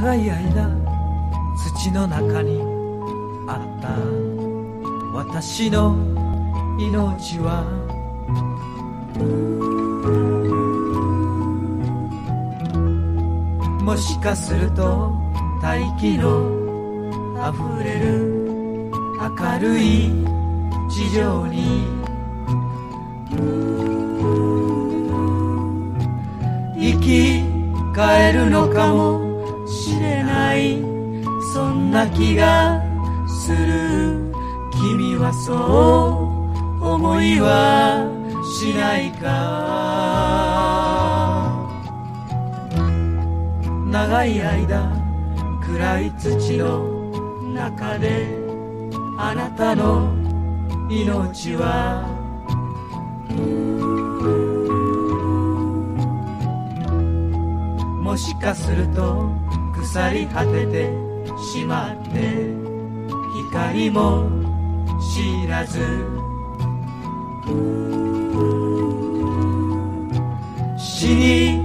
長い間土の中にあった。私の命は。もしかすると大気の溢れる明るい地上に。生き返るのかも。しれないそんな気がする君はそう思いはしないか。長い間暗い土の中であなたの命は。もしかすると腐り果ててしまって光も知らず。死に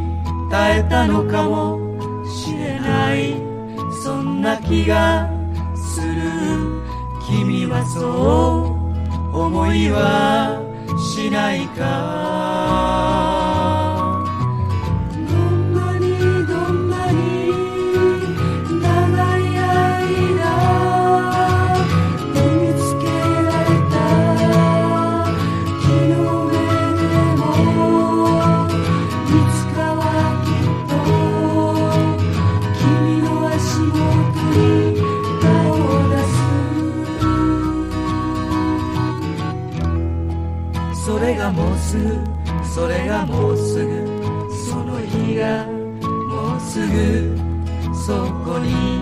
絶えたのかもしれない。そんな気がする。君はそう思いはしないか。それがもうすぐ。それがもうすぐ。その日がもうすぐ。そこに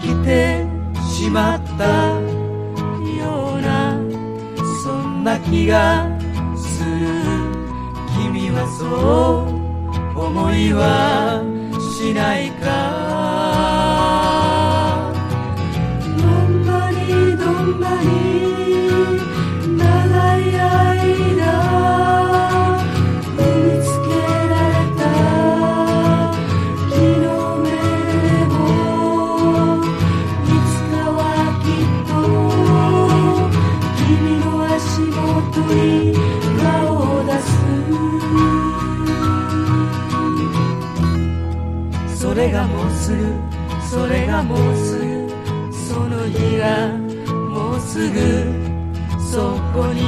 来てしまったようなそんな気がする。君はそう思いはしないか？それがもうすぐその日がもうすぐそこに。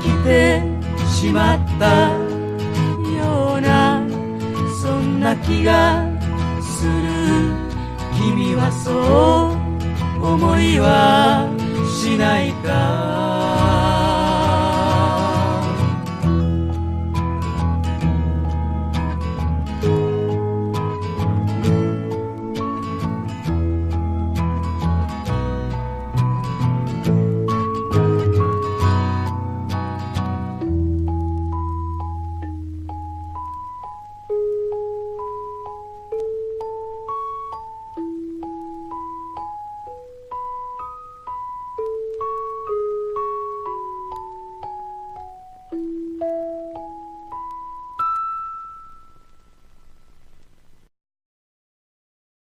来てしまったようなそんな気がする。君はそう思いはしないか。